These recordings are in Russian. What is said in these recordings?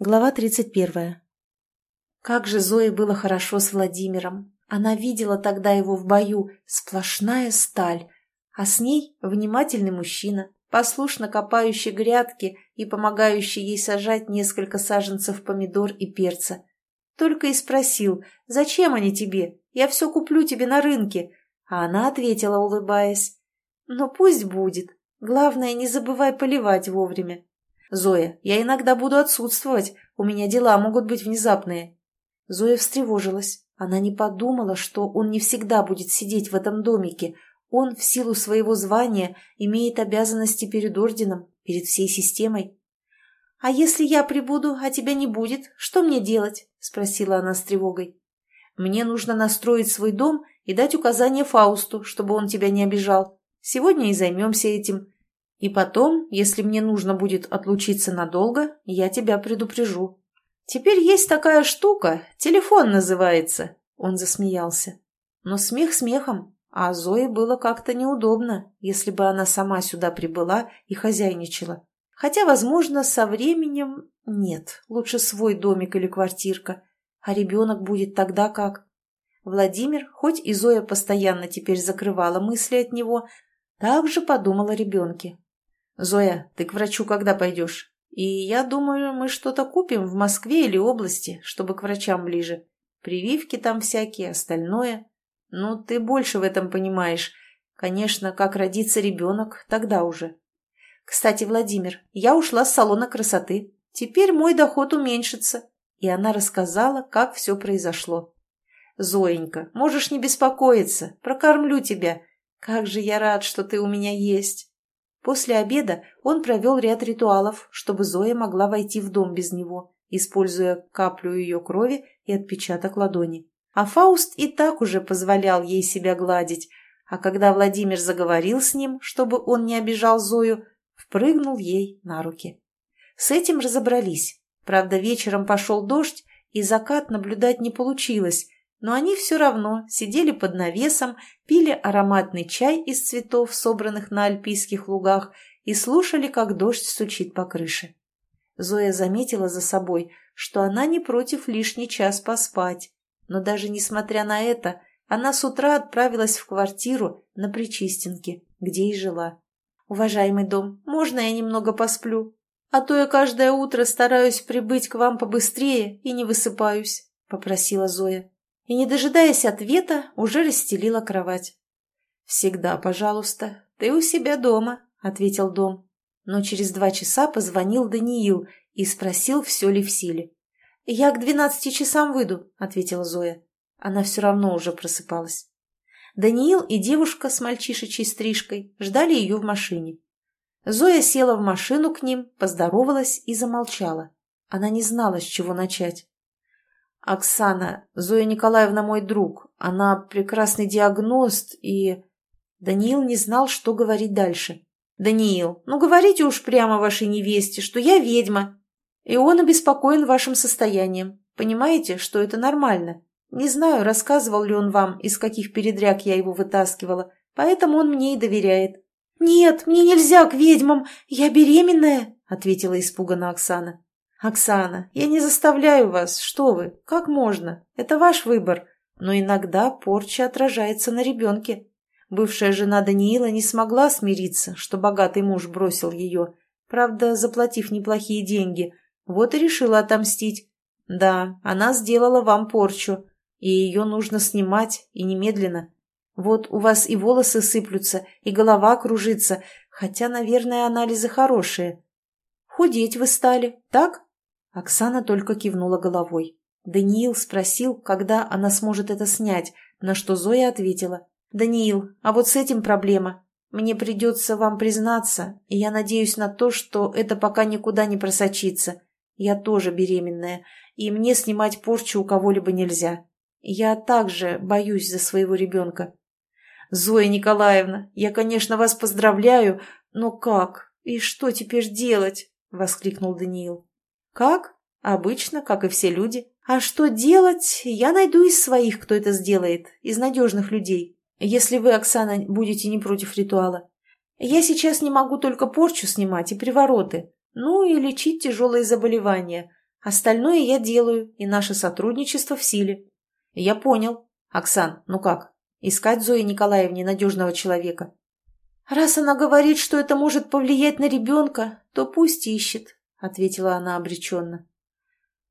Глава 31. Как же Зое было хорошо с Владимиром. Она видела тогда его в бою, сплошная сталь, а с ней внимательный мужчина, послушно копающий грядки и помогающий ей сажать несколько саженцев помидор и перца. Только и спросил, зачем они тебе? Я все куплю тебе на рынке. А она ответила, улыбаясь, ну пусть будет. Главное, не забывай поливать вовремя. «Зоя, я иногда буду отсутствовать, у меня дела могут быть внезапные». Зоя встревожилась. Она не подумала, что он не всегда будет сидеть в этом домике. Он, в силу своего звания, имеет обязанности перед орденом, перед всей системой. «А если я прибуду, а тебя не будет, что мне делать?» – спросила она с тревогой. «Мне нужно настроить свой дом и дать указание Фаусту, чтобы он тебя не обижал. Сегодня и займемся этим. И потом, если мне нужно будет отлучиться надолго, я тебя предупрежу. Теперь есть такая штука, телефон называется. Он засмеялся. Но смех смехом, а Зое было как-то неудобно, если бы она сама сюда прибыла и хозяйничала. Хотя, возможно, со временем... Нет, лучше свой домик или квартирка. А ребенок будет тогда как? Владимир, хоть и Зоя постоянно теперь закрывала мысли от него, также подумала о ребенке. «Зоя, ты к врачу когда пойдешь? И я думаю, мы что-то купим в Москве или области, чтобы к врачам ближе. Прививки там всякие, остальное. Ну, ты больше в этом понимаешь. Конечно, как родится ребенок, тогда уже. Кстати, Владимир, я ушла с салона красоты. Теперь мой доход уменьшится». И она рассказала, как все произошло. «Зоенька, можешь не беспокоиться, прокормлю тебя. Как же я рад, что ты у меня есть!» После обеда он провел ряд ритуалов, чтобы Зоя могла войти в дом без него, используя каплю ее крови и отпечаток ладони. А Фауст и так уже позволял ей себя гладить, а когда Владимир заговорил с ним, чтобы он не обижал Зою, впрыгнул ей на руки. С этим разобрались. Правда, вечером пошел дождь, и закат наблюдать не получилось, но они все равно сидели под навесом, пили ароматный чай из цветов, собранных на альпийских лугах, и слушали, как дождь стучит по крыше. Зоя заметила за собой, что она не против лишний час поспать, но даже несмотря на это, она с утра отправилась в квартиру на Причистенке, где и жила. «Уважаемый дом, можно я немного посплю? А то я каждое утро стараюсь прибыть к вам побыстрее и не высыпаюсь», — попросила Зоя и, не дожидаясь ответа, уже расстелила кровать. «Всегда, пожалуйста, ты у себя дома», — ответил Дом. Но через два часа позвонил Даниил и спросил, все ли в силе. «Я к двенадцати часам выйду», — ответила Зоя. Она все равно уже просыпалась. Даниил и девушка с мальчишечей стрижкой ждали ее в машине. Зоя села в машину к ним, поздоровалась и замолчала. Она не знала, с чего начать. «Оксана, Зоя Николаевна мой друг. Она прекрасный диагност и...» Даниил не знал, что говорить дальше. «Даниил, ну говорите уж прямо вашей невесте, что я ведьма, и он обеспокоен вашим состоянием. Понимаете, что это нормально? Не знаю, рассказывал ли он вам, из каких передряг я его вытаскивала, поэтому он мне и доверяет». «Нет, мне нельзя к ведьмам, я беременная», — ответила испуганно Оксана. «Оксана, я не заставляю вас, что вы, как можно? Это ваш выбор. Но иногда порча отражается на ребенке. Бывшая жена Даниила не смогла смириться, что богатый муж бросил ее, правда, заплатив неплохие деньги, вот и решила отомстить. Да, она сделала вам порчу, и ее нужно снимать, и немедленно. Вот у вас и волосы сыплются, и голова кружится, хотя, наверное, анализы хорошие. Худеть вы стали, так? Оксана только кивнула головой. Даниил спросил, когда она сможет это снять, на что Зоя ответила. «Даниил, а вот с этим проблема. Мне придется вам признаться, и я надеюсь на то, что это пока никуда не просочится. Я тоже беременная, и мне снимать порчу у кого-либо нельзя. Я также боюсь за своего ребенка». «Зоя Николаевна, я, конечно, вас поздравляю, но как? И что теперь делать?» — воскликнул Даниил. «Как? Обычно, как и все люди. А что делать? Я найду из своих, кто это сделает, из надежных людей. Если вы, Оксана, будете не против ритуала. Я сейчас не могу только порчу снимать и привороты, ну и лечить тяжелые заболевания. Остальное я делаю, и наше сотрудничество в силе. Я понял. Оксан, ну как? Искать Зое Николаевне надежного человека. Раз она говорит, что это может повлиять на ребенка, то пусть ищет, ответила она обреченно.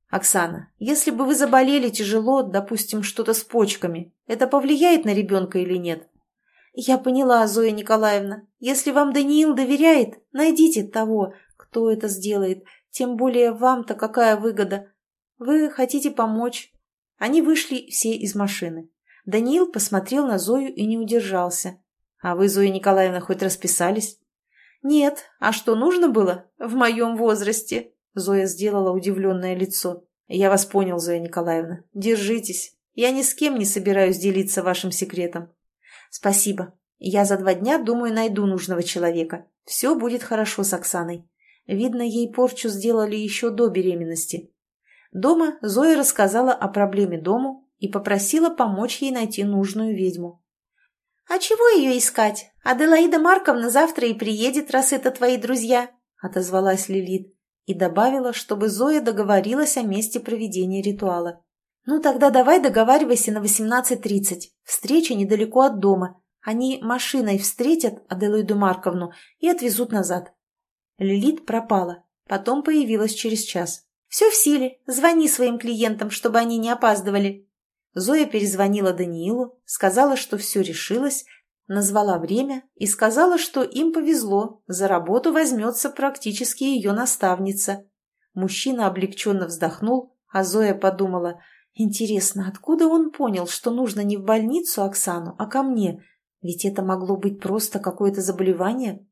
Оксана, если бы вы заболели тяжело, допустим, что-то с почками, это повлияет на ребенка или нет? Я поняла, Зоя Николаевна. Если вам Даниил доверяет, найдите того, кто это сделает. Тем более вам-то какая выгода? Вы хотите помочь. Они вышли все из машины. Даниил посмотрел на Зою и не удержался. «А вы, Зоя Николаевна, хоть расписались?» «Нет. А что нужно было? В моем возрасте?» Зоя сделала удивленное лицо. «Я вас понял, Зоя Николаевна. Держитесь. Я ни с кем не собираюсь делиться вашим секретом». «Спасибо. Я за два дня, думаю, найду нужного человека. Все будет хорошо с Оксаной. Видно, ей порчу сделали еще до беременности. Дома Зоя рассказала о проблеме дому и попросила помочь ей найти нужную ведьму. «А чего ее искать? Аделаида Марковна завтра и приедет, раз это твои друзья», — отозвалась Лилит и добавила, чтобы Зоя договорилась о месте проведения ритуала. «Ну тогда давай договаривайся на 18.30. Встреча недалеко от дома. Они машиной встретят Аделаиду Марковну и отвезут назад. Лилит пропала, потом появилась через час. «Все в силе. Звони своим клиентам, чтобы они не опаздывали». Зоя перезвонила Даниилу, сказала, что все решилось, назвала время и сказала, что им повезло, за работу возьмется практически ее наставница. Мужчина облегченно вздохнул, а Зоя подумала, интересно, откуда он понял, что нужно не в больницу Оксану, а ко мне? Ведь это могло быть просто какое-то заболевание.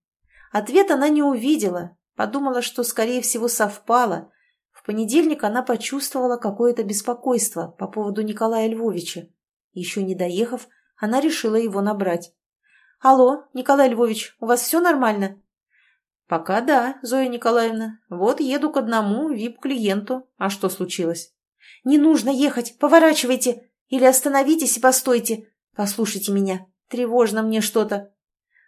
Ответ она не увидела, подумала, что, скорее всего, совпало. В понедельник она почувствовала какое-то беспокойство по поводу Николая Львовича. Еще не доехав, она решила его набрать. «Алло, Николай Львович, у вас все нормально?» «Пока да, Зоя Николаевна. Вот еду к одному вип-клиенту. А что случилось?» «Не нужно ехать, поворачивайте! Или остановитесь и постойте! Послушайте меня, тревожно мне что-то!»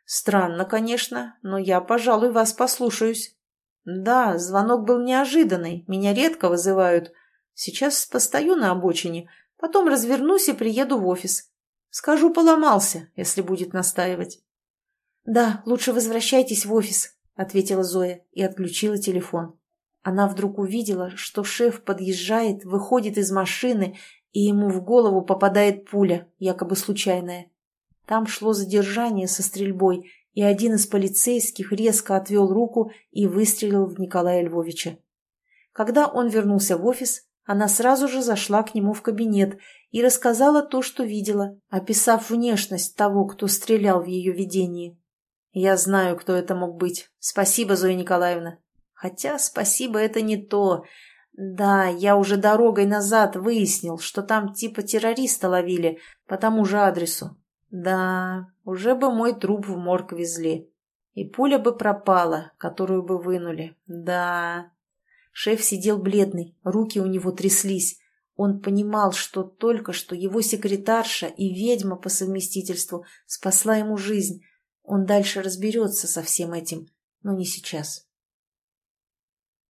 Странно, конечно, но я, пожалуй, вас послушаюсь. Да, звонок был неожиданный, меня редко вызывают. Сейчас постою на обочине, потом развернусь и приеду в офис. Скажу, поломался, если будет настаивать. Да, лучше возвращайтесь в офис, ответила Зоя и отключила телефон. Она вдруг увидела, что шеф подъезжает, выходит из машины, и ему в голову попадает пуля, якобы случайная. Там шло задержание со стрельбой, и один из полицейских резко отвел руку и выстрелил в Николая Львовича. Когда он вернулся в офис, она сразу же зашла к нему в кабинет и рассказала то, что видела, описав внешность того, кто стрелял в ее видении. «Я знаю, кто это мог быть. Спасибо, Зоя Николаевна. Хотя спасибо это не то. Да, я уже дорогой назад выяснил, что там типа террориста ловили по тому же адресу. Да, уже бы мой труп в морг везли. И пуля бы пропала, которую бы вынули. Да. Шеф сидел бледный, руки у него тряслись. Он понимал, что только что его секретарша и ведьма по совместительству спасла ему жизнь. Он дальше разберется со всем этим, но не сейчас.